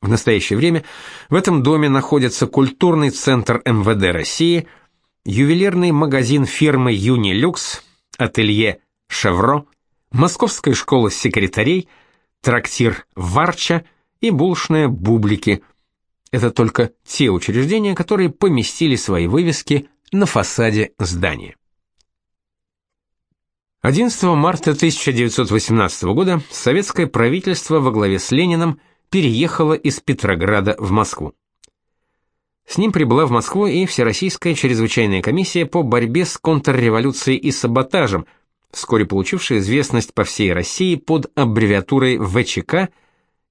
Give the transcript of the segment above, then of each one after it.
В настоящее время в этом доме находится культурный центр МВД России, ювелирный магазин фирмы Юнилюкс, ателье Шевро, Московская школа секретарей, трактир Варча и булочная Бублики. Это только те учреждения, которые поместили свои вывески на фасаде здания. 11 марта 1918 года советское правительство во главе с Лениным переехало из Петрограда в Москву. С ним прибыла в Москву и Всероссийская чрезвычайная комиссия по борьбе с контрреволюцией и саботажем, вскоре получившая известность по всей России под аббревиатурой ВЧК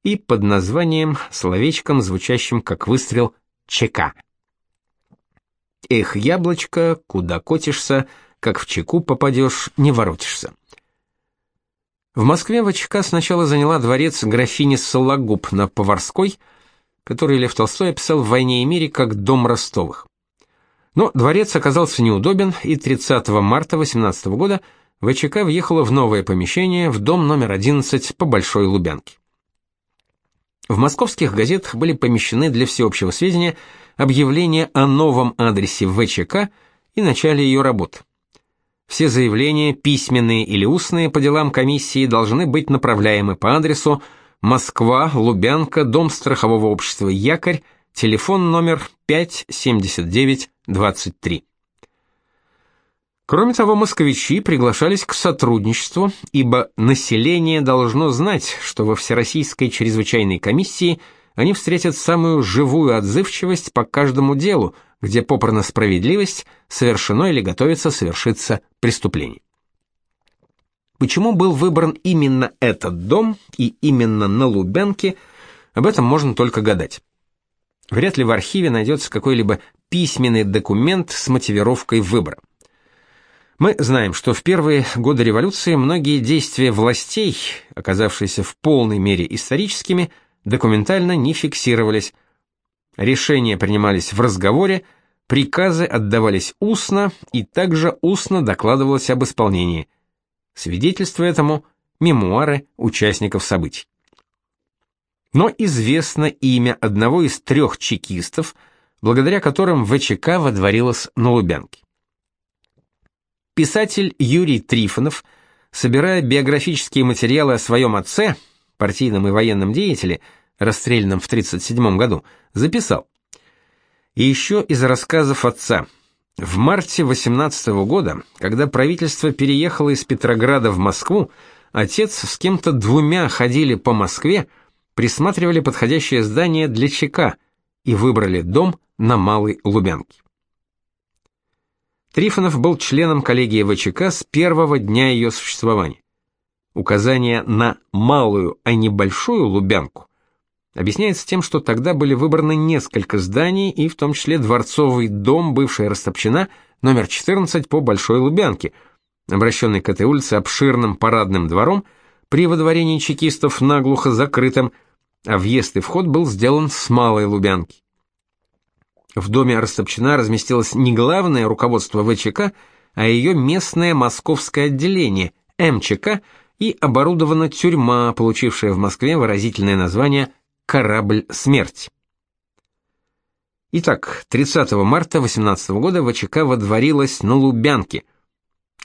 и под названием, словечком, звучащим как выстрел ЧК. Эх, яблочко, куда котишься, как в чеку попадешь, не воротишься. В Москве ВЧК сначала заняла дворец графини Сологуб на Поварской, который Лев Толстой описал в «Войне и мире» как «дом Ростовых». Но дворец оказался неудобен, и 30 марта 18 года ВЧК въехала в новое помещение, в дом номер 11 по Большой Лубянке. В московских газетах были помещены для всеобщего сведения объявление о новом адресе ВЧК и начале ее работы. Все заявления, письменные или устные по делам комиссии, должны быть направляемы по адресу Москва, Лубянка, Дом страхового общества Якорь, телефон номер 57923. Кроме того, москвичи приглашались к сотрудничеству, ибо население должно знать, что во Всероссийской чрезвычайной комиссии – они встретят самую живую отзывчивость по каждому делу, где попрана справедливость, совершено или готовится совершиться преступление. Почему был выбран именно этот дом и именно на Лубянке, об этом можно только гадать. Вряд ли в архиве найдется какой-либо письменный документ с мотивировкой выбора. Мы знаем, что в первые годы революции многие действия властей, оказавшиеся в полной мере историческими, документально не фиксировались. Решения принимались в разговоре, приказы отдавались устно и также устно докладывалось об исполнении. Свидетельство этому мемуары участников событий. Но известно имя одного из трех чекистов, благодаря которым ВЧК водворилась на Лубянке. Писатель Юрий Трифонов, собирая биографические материалы о своем отце, партийном и военном деятеле, расстрелянном в 1937 году, записал. И еще из рассказов отца. В марте 18 года, когда правительство переехало из Петрограда в Москву, отец с кем-то двумя ходили по Москве, присматривали подходящее здание для ЧК и выбрали дом на Малой Лубянке. Трифонов был членом коллегии ВЧК с первого дня ее существования. Указание на малую, а не большую Лубянку объясняется тем, что тогда были выбраны несколько зданий, и в том числе дворцовый дом, бывшая Растопчина, номер 14 по Большой Лубянке, обращенный к этой улице обширным парадным двором, при водворении чекистов наглухо закрытым, а въезд и вход был сделан с Малой Лубянки. В доме Растопчина разместилось не главное руководство ВЧК, а ее местное московское отделение, МЧК, и оборудована тюрьма, получившая в Москве выразительное название «Корабль смерти». Итак, 30 марта 18 года ВЧК водворилась на Лубянке.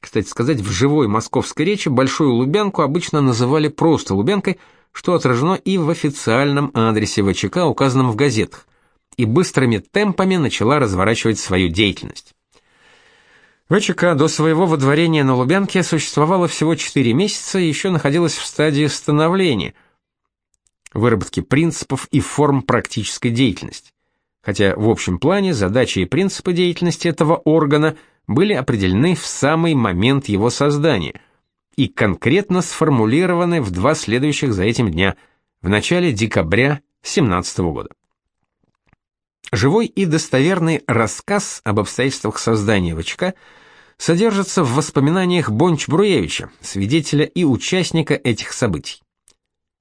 Кстати сказать, в живой московской речи Большую Лубянку обычно называли просто Лубянкой, что отражено и в официальном адресе ВЧК, указанном в газетах, и быстрыми темпами начала разворачивать свою деятельность. ВЧК до своего водворения на Лубянке существовала всего 4 месяца и еще находилась в стадии становления, выработки принципов и форм практической деятельности. Хотя в общем плане задачи и принципы деятельности этого органа были определены в самый момент его создания и конкретно сформулированы в два следующих за этим дня, в начале декабря 17 года. Живой и достоверный рассказ об обстоятельствах создания ВЧК – содержится в воспоминаниях Бонч-Бруевича, свидетеля и участника этих событий.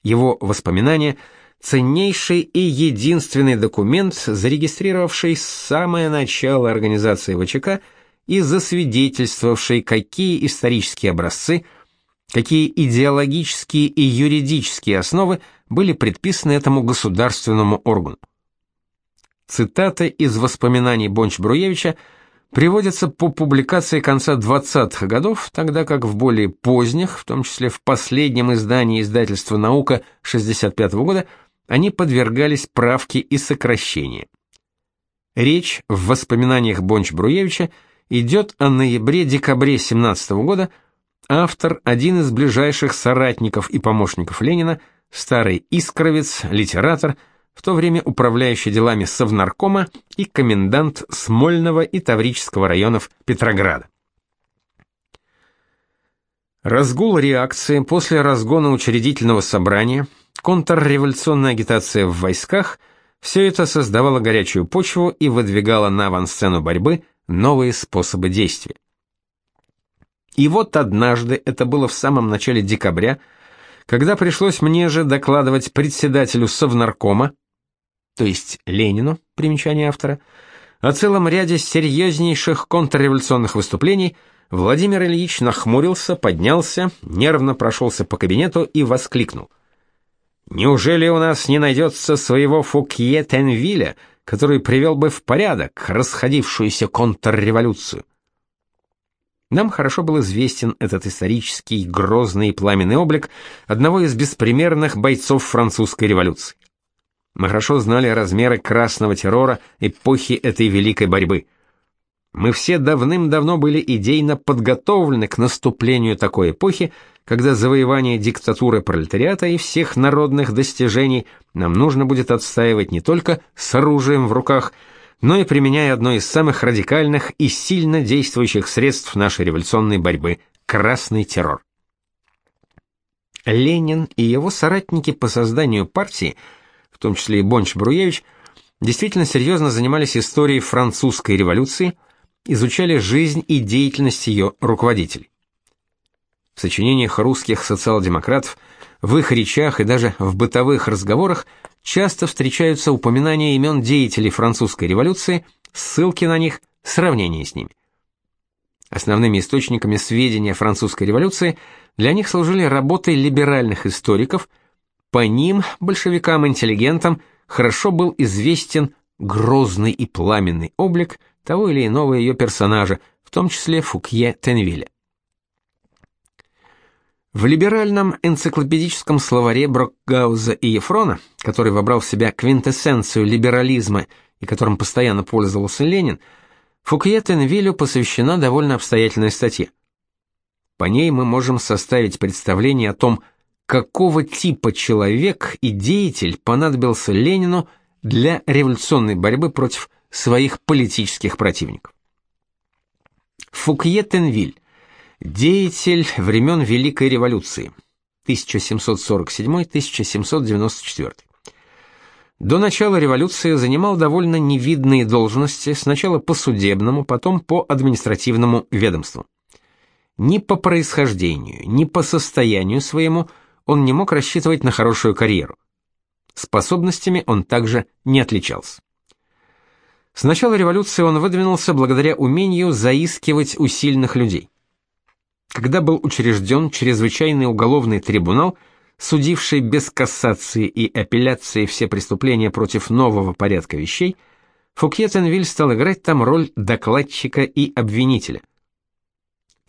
Его воспоминания – ценнейший и единственный документ, зарегистрировавший самое начало организации ВЧК и засвидетельствовавший, какие исторические образцы, какие идеологические и юридические основы были предписаны этому государственному органу. Цитаты из воспоминаний Бонч-Бруевича приводятся по публикации конца 20-х годов, тогда как в более поздних, в том числе в последнем издании издательства «Наука» 65 -го года, они подвергались правке и сокращению. Речь в воспоминаниях Бонч-Бруевича идет о ноябре-декабре 17 -го года, автор, один из ближайших соратников и помощников Ленина, старый искровец, литератор – в то время управляющий делами Совнаркома и комендант Смольного и Таврического районов Петрограда. Разгул реакции после разгона учредительного собрания, контрреволюционная агитация в войсках – все это создавало горячую почву и выдвигало на авансцену борьбы новые способы действия. И вот однажды, это было в самом начале декабря, когда пришлось мне же докладывать председателю Совнаркома, то есть Ленину, примечание автора, о целом ряде серьезнейших контрреволюционных выступлений, Владимир Ильич нахмурился, поднялся, нервно прошелся по кабинету и воскликнул. «Неужели у нас не найдется своего Фукье Тенвиля, который привел бы в порядок расходившуюся контрреволюцию?» Нам хорошо был известен этот исторический грозный пламенный облик одного из беспримерных бойцов французской революции. Мы хорошо знали размеры красного террора эпохи этой великой борьбы. Мы все давным-давно были идейно подготовлены к наступлению такой эпохи, когда завоевание диктатуры пролетариата и всех народных достижений нам нужно будет отстаивать не только с оружием в руках, но и применяя одно из самых радикальных и сильно действующих средств нашей революционной борьбы – красный террор. Ленин и его соратники по созданию партии – в том числе и Бонч-Бруевич, действительно серьезно занимались историей французской революции, изучали жизнь и деятельность ее руководителей. В сочинениях русских социал-демократов, в их речах и даже в бытовых разговорах часто встречаются упоминания имен деятелей французской революции, ссылки на них, сравнения с ними. Основными источниками сведения о французской революции для них служили работы либеральных историков – по ним, большевикам-интеллигентам, хорошо был известен грозный и пламенный облик того или иного ее персонажа, в том числе Фукье Тенвилля. В либеральном энциклопедическом словаре Брокгауза и Ефрона, который вобрал в себя квинтэссенцию либерализма и которым постоянно пользовался Ленин, Фукье Тенвилю посвящена довольно обстоятельная статья. По ней мы можем составить представление о том, какого типа человек и деятель понадобился Ленину для революционной борьбы против своих политических противников. Фукье Тенвиль, деятель времен Великой революции, 1747-1794. До начала революции занимал довольно невидные должности, сначала по судебному, потом по административному ведомству. Ни по происхождению, ни по состоянию своему – он не мог рассчитывать на хорошую карьеру. Способностями он также не отличался. С начала революции он выдвинулся благодаря умению заискивать у сильных людей. Когда был учрежден чрезвычайный уголовный трибунал, судивший без кассации и апелляции все преступления против нового порядка вещей, Фукье Тенвиль стал играть там роль докладчика и обвинителя.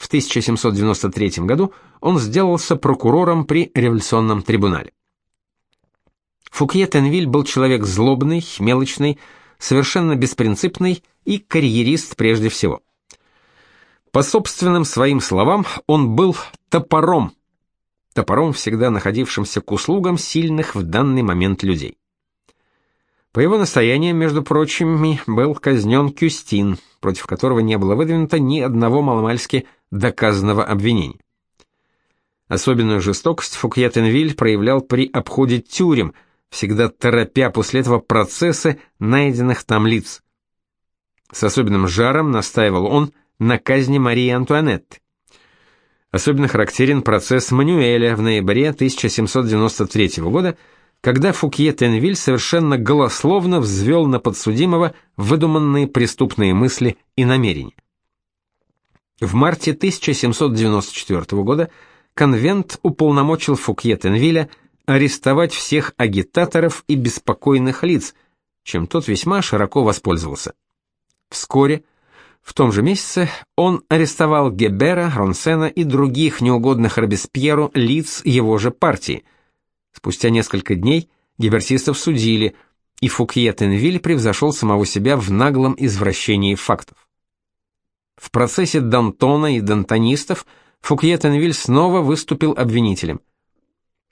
В 1793 году он сделался прокурором при революционном трибунале. Фукье Тенвиль был человек злобный, мелочный, совершенно беспринципный и карьерист прежде всего. По собственным своим словам, он был топором, топором, всегда находившимся к услугам сильных в данный момент людей. По его настояниям, между прочим, был казнен Кюстин, против которого не было выдвинуто ни одного маломальски доказанного обвинения. Особенную жестокость Фукьетенвиль проявлял при обходе тюрем, всегда торопя после этого процессы найденных там лиц. С особенным жаром настаивал он на казни Марии Антуанетты. Особенно характерен процесс Мануэля в ноябре 1793 года, когда Фукье Тенвиль совершенно голословно взвел на подсудимого выдуманные преступные мысли и намерения. В марте 1794 года конвент уполномочил Фукье Тенвиля арестовать всех агитаторов и беспокойных лиц, чем тот весьма широко воспользовался. Вскоре, в том же месяце, он арестовал Гебера, Ронсена и других неугодных Робеспьеру лиц его же партии. Спустя несколько дней гибертистов судили, и Фукье Тенвиль превзошел самого себя в наглом извращении фактов. В процессе Д'Антона и дантонистов Фукье Тенвиль снова выступил обвинителем.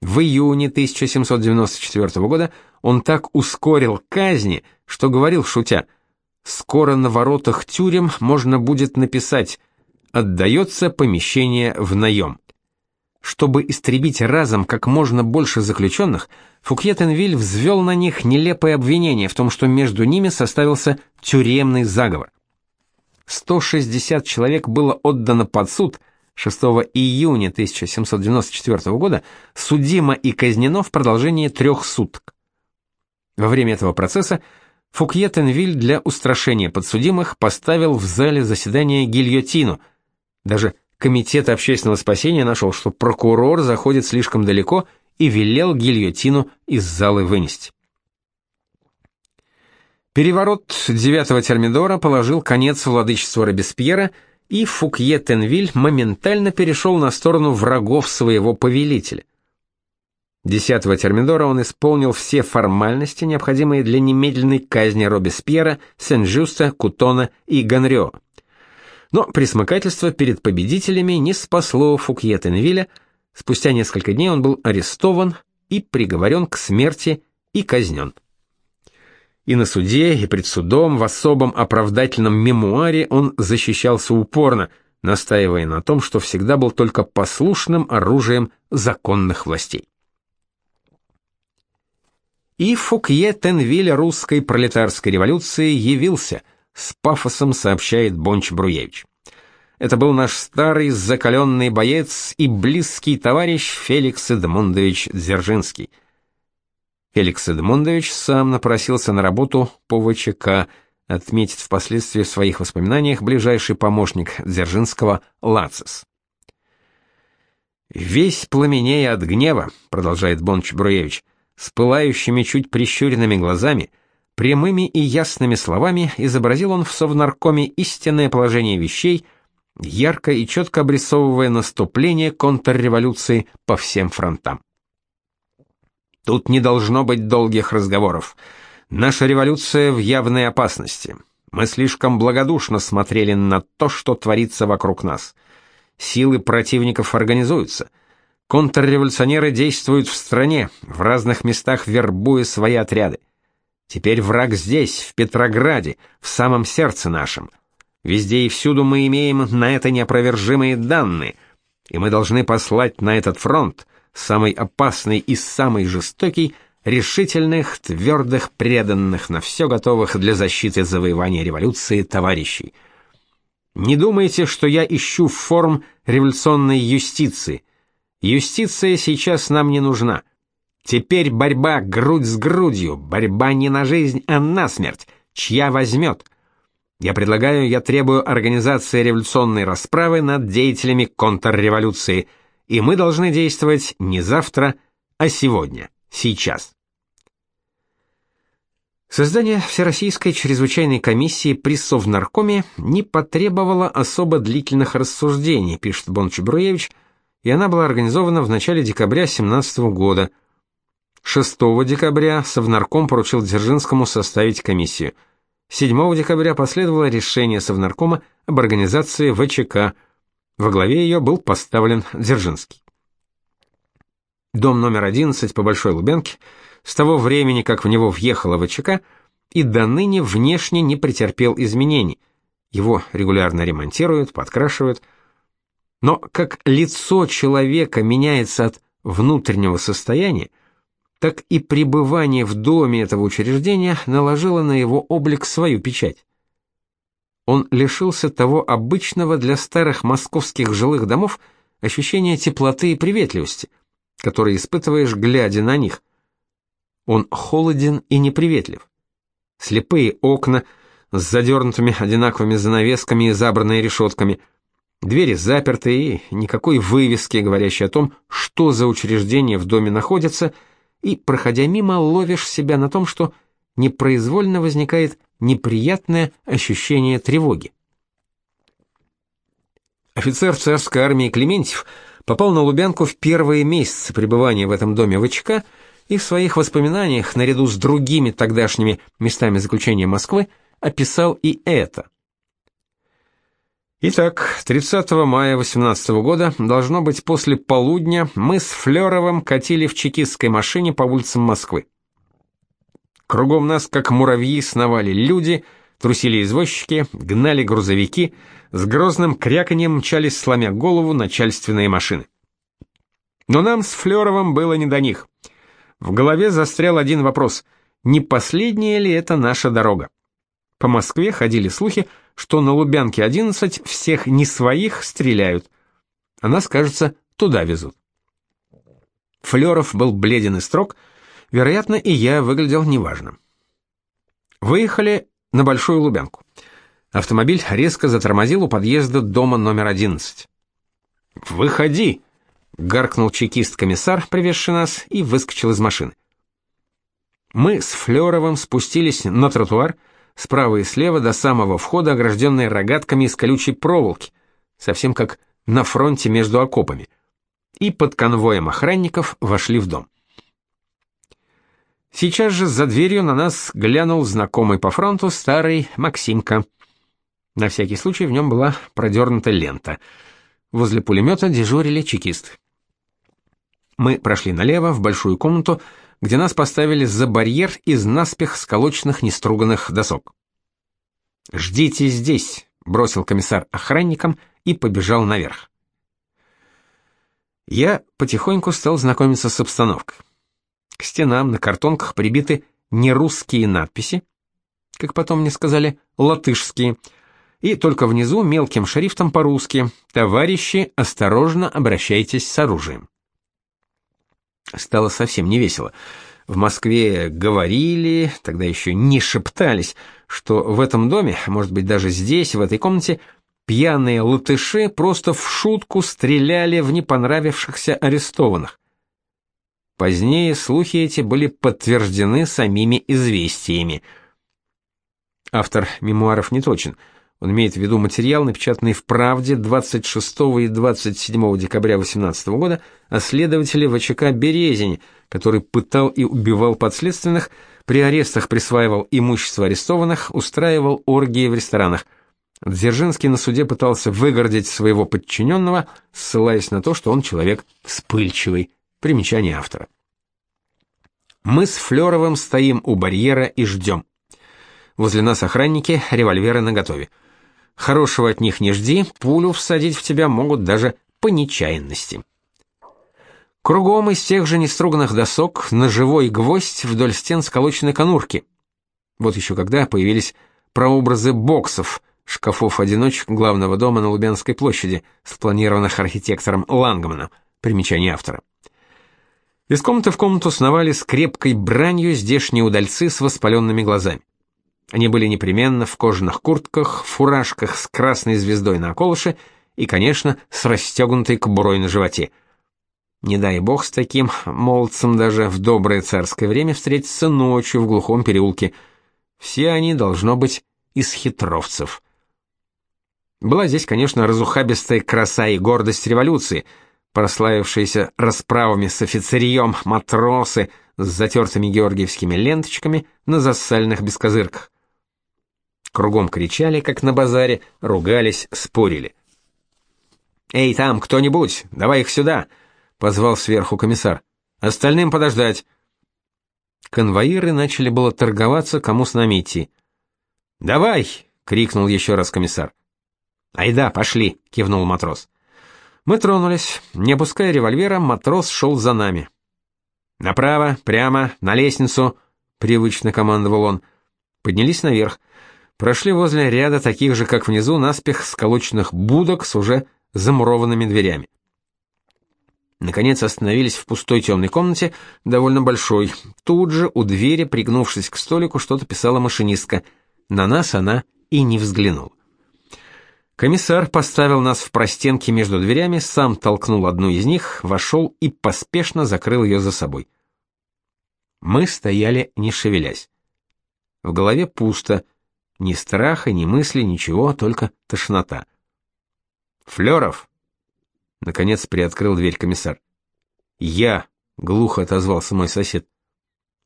В июне 1794 года он так ускорил казни, что говорил шутя: "Скоро на воротах тюрем можно будет написать: отдается помещение в наем». Чтобы истребить разом как можно больше заключенных, Фукье-Тенвиль взвел на них нелепое обвинение в том, что между ними составился тюремный заговор. 160 человек было отдано под суд, 6 июня 1794 года судимо и казнено в продолжении трех суток. Во время этого процесса Фукье Тенвиль для устрашения подсудимых поставил в зале заседания гильотину. Даже комитет общественного спасения нашел, что прокурор заходит слишком далеко и велел гильотину из залы вынести. Переворот 9 Термидора положил конец владычеству Робеспьера – и Фукье Тенвиль моментально перешел на сторону врагов своего повелителя. 10 Термидора он исполнил все формальности, необходимые для немедленной казни Робеспьера, Сен-Жюста, Кутона и Ганрио. Но присмыкательство перед победителями не спасло Фукье Тенвиля. Спустя несколько дней он был арестован и приговорен к смерти и казнен. И на суде, и пред судом в особом оправдательном мемуаре он защищался упорно, настаивая на том, что всегда был только послушным оружием законных властей. И Фукье Тенвиль русской пролетарской революции явился, с пафосом сообщает Бонч Бруевич. Это был наш старый закаленный боец и близкий товарищ Феликс Эдмундович Дзержинский – Феликс Эдмундович сам напросился на работу по ВЧК, отметит впоследствии в своих воспоминаниях ближайший помощник Дзержинского Лацис. «Весь пламенея от гнева», — продолжает Бонч Бруевич, с пылающими чуть прищуренными глазами, прямыми и ясными словами изобразил он в Совнаркоме истинное положение вещей, ярко и четко обрисовывая наступление контрреволюции по всем фронтам. Тут не должно быть долгих разговоров. Наша революция в явной опасности. Мы слишком благодушно смотрели на то, что творится вокруг нас. Силы противников организуются. Контрреволюционеры действуют в стране, в разных местах вербуя свои отряды. Теперь враг здесь, в Петрограде, в самом сердце нашем. Везде и всюду мы имеем на это неопровержимые данные, и мы должны послать на этот фронт самый опасный и самый жестокий, решительных, твердых, преданных, на все готовых для защиты завоевания революции товарищей. Не думайте, что я ищу форм революционной юстиции. Юстиция сейчас нам не нужна. Теперь борьба грудь с грудью, борьба не на жизнь, а на смерть. Чья возьмет? Я предлагаю, я требую организации революционной расправы над деятелями контрреволюции – и мы должны действовать не завтра, а сегодня, сейчас. Создание Всероссийской чрезвычайной комиссии при Совнаркоме не потребовало особо длительных рассуждений, пишет Бонч Бруевич, и она была организована в начале декабря 17 года. 6 декабря Совнарком поручил Дзержинскому составить комиссию. 7 декабря последовало решение Совнаркома об организации ВЧК – во главе ее был поставлен Дзержинский. Дом номер 11 по Большой Лубянке с того времени, как в него въехала ВЧК, и до ныне внешне не претерпел изменений. Его регулярно ремонтируют, подкрашивают. Но как лицо человека меняется от внутреннего состояния, так и пребывание в доме этого учреждения наложило на его облик свою печать он лишился того обычного для старых московских жилых домов ощущения теплоты и приветливости, которые испытываешь, глядя на них. Он холоден и неприветлив. Слепые окна с задернутыми одинаковыми занавесками и забранные решетками, Двери заперты и никакой вывески, говорящей о том, что за учреждение в доме находится, и, проходя мимо, ловишь себя на том, что непроизвольно возникает неприятное ощущение тревоги. Офицер царской армии Клементьев попал на Лубянку в первые месяцы пребывания в этом доме ВЧК и в своих воспоминаниях, наряду с другими тогдашними местами заключения Москвы, описал и это. Итак, 30 мая 18 года, должно быть после полудня, мы с Флёровым катили в чекистской машине по улицам Москвы. Кругом нас, как муравьи, сновали люди, трусили извозчики, гнали грузовики, с грозным кряканьем мчались, сломя голову, начальственные машины. Но нам с Флёровым было не до них. В голове застрял один вопрос: не последняя ли это наша дорога? По Москве ходили слухи, что на Лубянке 11 всех не своих стреляют. А нас, кажется, туда везут. Флёров был бледен и строг, вероятно, и я выглядел неважно. Выехали на Большую Лубянку. Автомобиль резко затормозил у подъезда дома номер 11. «Выходи!» — гаркнул чекист-комиссар, привезший нас, и выскочил из машины. Мы с Флёровым спустились на тротуар, справа и слева до самого входа, огражденные рогатками из колючей проволоки, совсем как на фронте между окопами, и под конвоем охранников вошли в дом. Сейчас же за дверью на нас глянул знакомый по фронту старый Максимка. На всякий случай в нем была продернута лента. Возле пулемета дежурили чекисты. Мы прошли налево в большую комнату, где нас поставили за барьер из наспех сколоченных неструганных досок. «Ждите здесь», — бросил комиссар охранникам и побежал наверх. Я потихоньку стал знакомиться с обстановкой. К стенам на картонках прибиты нерусские надписи, как потом мне сказали, латышские, и только внизу мелким шрифтом по-русски «Товарищи, осторожно обращайтесь с оружием». Стало совсем невесело. В Москве говорили, тогда еще не шептались, что в этом доме, может быть даже здесь, в этой комнате, пьяные латыши просто в шутку стреляли в не понравившихся арестованных. Позднее слухи эти были подтверждены самими известиями. Автор мемуаров не точен – он имеет в виду материал, напечатанный в «Правде» 26 и 27 декабря 18 года о следователе ВЧК Березине, который пытал и убивал подследственных, при арестах присваивал имущество арестованных, устраивал оргии в ресторанах. Дзержинский на суде пытался выгородить своего подчиненного, ссылаясь на то, что он человек вспыльчивый. Примечание автора. Мы с Флёровым стоим у барьера и ждем. Возле нас охранники, револьверы наготове. Хорошего от них не жди, пулю всадить в тебя могут даже по нечаянности. Кругом из тех же неструганных досок на живой гвоздь вдоль стен сколочены конурки. Вот еще когда появились прообразы боксов, шкафов-одиночек главного дома на Лубянской площади, спланированных архитектором Лангманом, примечание автора. Из комнаты в комнату сновали с крепкой бранью здешние удальцы с воспаленными глазами. Они были непременно в кожаных куртках, фуражках с красной звездой на околыше и, конечно, с расстегнутой кобурой на животе. Не дай бог с таким молодцем даже в доброе царское время встретиться ночью в глухом переулке. Все они, должно быть, из хитровцев. Была здесь, конечно, разухабистая краса и гордость революции, прославившиеся расправами с офицерьем матросы с затертыми георгиевскими ленточками на зассальных бескозырках. Кругом кричали, как на базаре, ругались, спорили. «Эй, там, кто-нибудь, давай их сюда!» — позвал сверху комиссар. «Остальным подождать!» Конвоиры начали было торговаться, кому с нами идти. «Давай!» — крикнул еще раз комиссар. «Айда, пошли!» — кивнул матрос. Мы тронулись. Не опуская револьвера, матрос шел за нами. «Направо, прямо, на лестницу!» — привычно командовал он. Поднялись наверх прошли возле ряда таких же, как внизу, наспех сколоченных будок с уже замурованными дверями. Наконец остановились в пустой темной комнате, довольно большой. Тут же у двери, пригнувшись к столику, что-то писала машинистка. На нас она и не взглянула. Комиссар поставил нас в простенки между дверями, сам толкнул одну из них, вошел и поспешно закрыл ее за собой. Мы стояли, не шевелясь. В голове пусто, ни страха, ни мысли, ничего, только тошнота. Флёров, наконец приоткрыл дверь комиссар. Я, глухо отозвался мой сосед.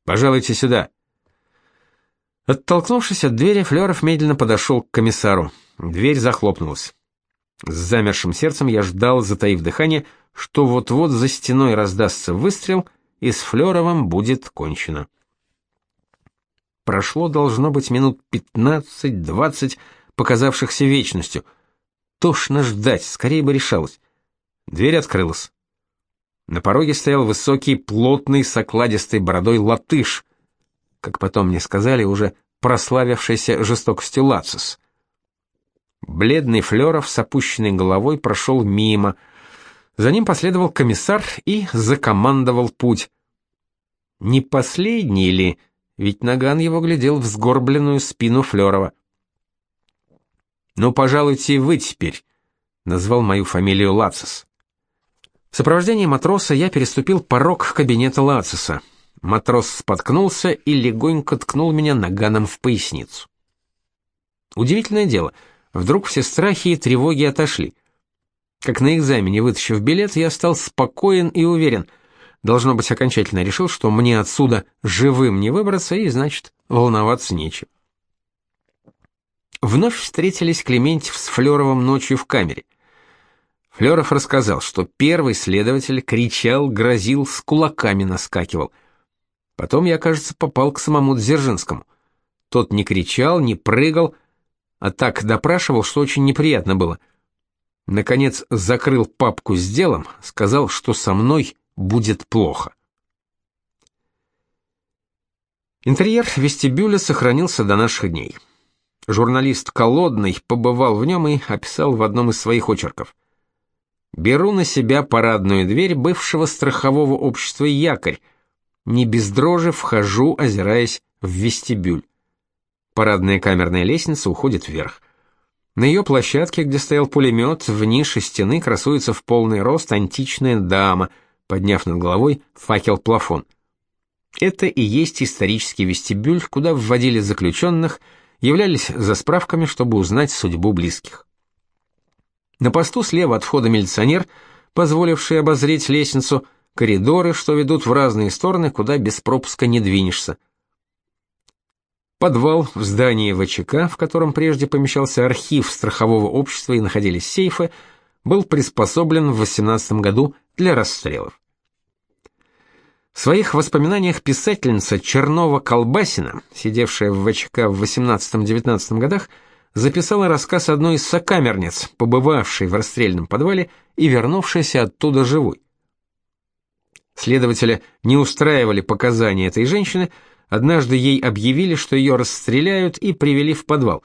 Пожалуйте сюда. Оттолкнувшись от двери, Флёров медленно подошел к комиссару. Дверь захлопнулась. С замершим сердцем я ждал, затаив дыхание, что вот-вот за стеной раздастся выстрел, и с Флёровым будет кончено. Прошло, должно быть, минут пятнадцать-двадцать, показавшихся вечностью. Тошно ждать, скорее бы решалось. Дверь открылась. На пороге стоял высокий, плотный, с окладистой бородой латыш, как потом мне сказали, уже прославившийся жестокостью Лацис. Бледный Флёров с опущенной головой прошел мимо. За ним последовал комиссар и закомандовал путь. Не последний ли, ведь Наган его глядел в сгорбленную спину Флёрова. «Ну, пожалуйте, вы теперь», — назвал мою фамилию Лацис. В сопровождении матроса я переступил порог кабинета Лациса. Матрос споткнулся и легонько ткнул меня наганом в поясницу. Удивительное дело — Вдруг все страхи и тревоги отошли. Как на экзамене, вытащив билет, я стал спокоен и уверен. Должно быть, окончательно решил, что мне отсюда живым не выбраться, и, значит, волноваться нечем. Вновь встретились Клементьев с Флёровым ночью в камере. Флёров рассказал, что первый следователь кричал, грозил, с кулаками наскакивал. Потом я, кажется, попал к самому Дзержинскому. Тот не кричал, не прыгал, а так допрашивал, что очень неприятно было. Наконец закрыл папку с делом, сказал, что со мной будет плохо. Интерьер вестибюля сохранился до наших дней. Журналист Колодный побывал в нем и описал в одном из своих очерков. «Беру на себя парадную дверь бывшего страхового общества «Якорь», не без дрожи вхожу, озираясь в вестибюль. Парадная камерная лестница уходит вверх. На ее площадке, где стоял пулемет, в нише стены красуется в полный рост античная дама, подняв над головой факел-плафон. Это и есть исторический вестибюль, куда вводили заключенных, являлись за справками, чтобы узнать судьбу близких. На посту слева от входа милиционер, позволивший обозреть лестницу, коридоры, что ведут в разные стороны, куда без пропуска не двинешься. Подвал в здании ВЧК, в котором прежде помещался архив страхового общества и находились сейфы, был приспособлен в 18 году для расстрелов. В своих воспоминаниях писательница Чернова-Колбасина, сидевшая в ВЧК в 18-19 годах, записала рассказ одной из сокамерниц, побывавшей в расстрельном подвале и вернувшейся оттуда живой. Следователя не устраивали показания этой женщины, Однажды ей объявили, что ее расстреляют, и привели в подвал.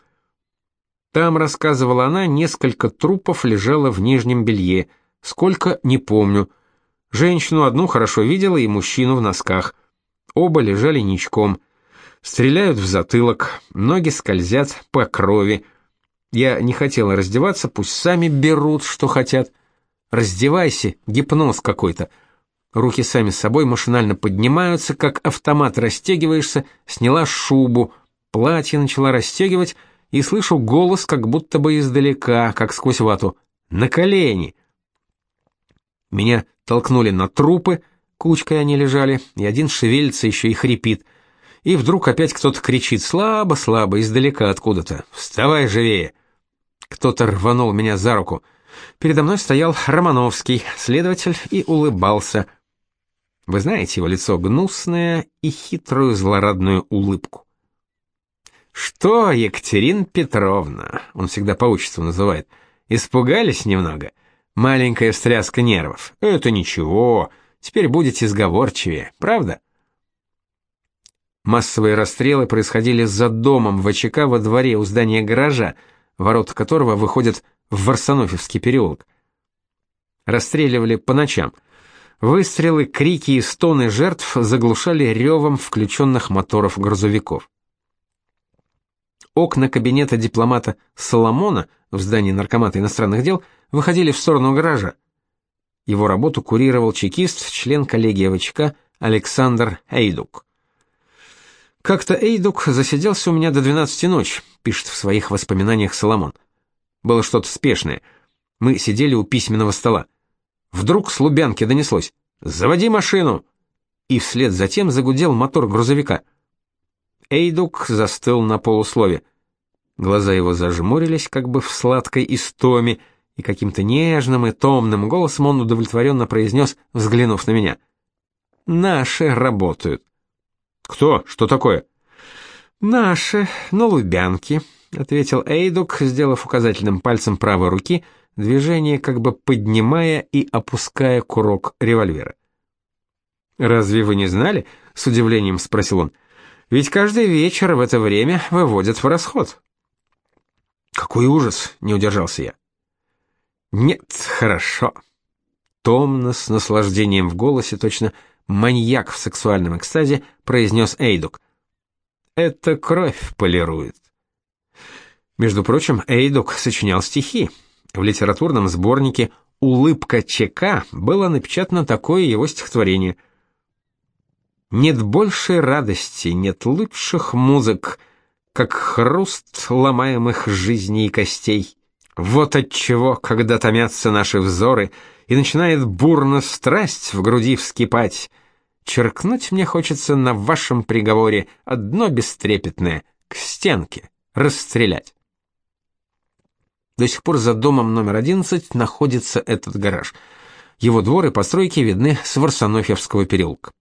Там, рассказывала она, несколько трупов лежало в нижнем белье. Сколько, не помню. Женщину одну хорошо видела и мужчину в носках. Оба лежали ничком. Стреляют в затылок, ноги скользят по крови. Я не хотела раздеваться, пусть сами берут, что хотят. Раздевайся, гипноз какой-то. Руки сами собой машинально поднимаются, как автомат расстегиваешься, сняла шубу, платье начала расстегивать, и слышу голос, как будто бы издалека, как сквозь вату. «На колени!» Меня толкнули на трупы, кучкой они лежали, и один шевелится еще и хрипит. И вдруг опять кто-то кричит слабо-слабо, издалека откуда-то. «Вставай живее!» Кто-то рванул меня за руку. Передо мной стоял Романовский, следователь, и улыбался – вы знаете его лицо гнусное и хитрую злорадную улыбку. Что, Екатерина Петровна, он всегда по отчеству называет, испугались немного? Маленькая встряска нервов. Это ничего, теперь будете сговорчивее, правда? Массовые расстрелы происходили за домом ВЧК во дворе у здания гаража, ворота которого выходят в Варсонофьевский переулок. Расстреливали по ночам – Выстрелы, крики и стоны жертв заглушали ревом включенных моторов грузовиков. Окна кабинета дипломата Соломона в здании Наркомата иностранных дел выходили в сторону гаража. Его работу курировал чекист, член коллегии ВЧК Александр Эйдук. Как-то Эйдук засиделся у меня до 12 ночи, пишет в своих воспоминаниях Соломон. Было что-то спешное. Мы сидели у письменного стола. Вдруг с Лубянки донеслось: "Заводи машину!" И вслед за тем загудел мотор грузовика. Эйдук застыл на полуслове. Глаза его зажмурились, как бы в сладкой истоме, и каким-то нежным и томным голосом он удовлетворенно произнес, взглянув на меня: "Наши работают". Кто? Что такое? Наши, на Лубянке, ответил Эйдук, сделав указательным пальцем правой руки движение, как бы поднимая и опуская курок револьвера. Разве вы не знали? с удивлением спросил он. Ведь каждый вечер в это время выводят в расход. Какой ужас, не удержался я. Нет, хорошо. Томно, с наслаждением в голосе, точно маньяк в сексуальном экстазе, произнес Эйдук. Это кровь полирует. Между прочим, Эйдук сочинял стихи. В литературном сборнике Улыбка ЧК было напечатано такое его стихотворение. Нет большей радости, нет лучших музык, как хруст ломаемых жизней и костей. Вот от чего, когда томятся наши взоры, и начинает бурно страсть в груди вскипать, черкнуть мне хочется на вашем приговоре одно бестрепетное к стенке расстрелять. До сих пор за домом номер 11 находится этот гараж. Его двор и постройки видны с Варсонофьевского переулка.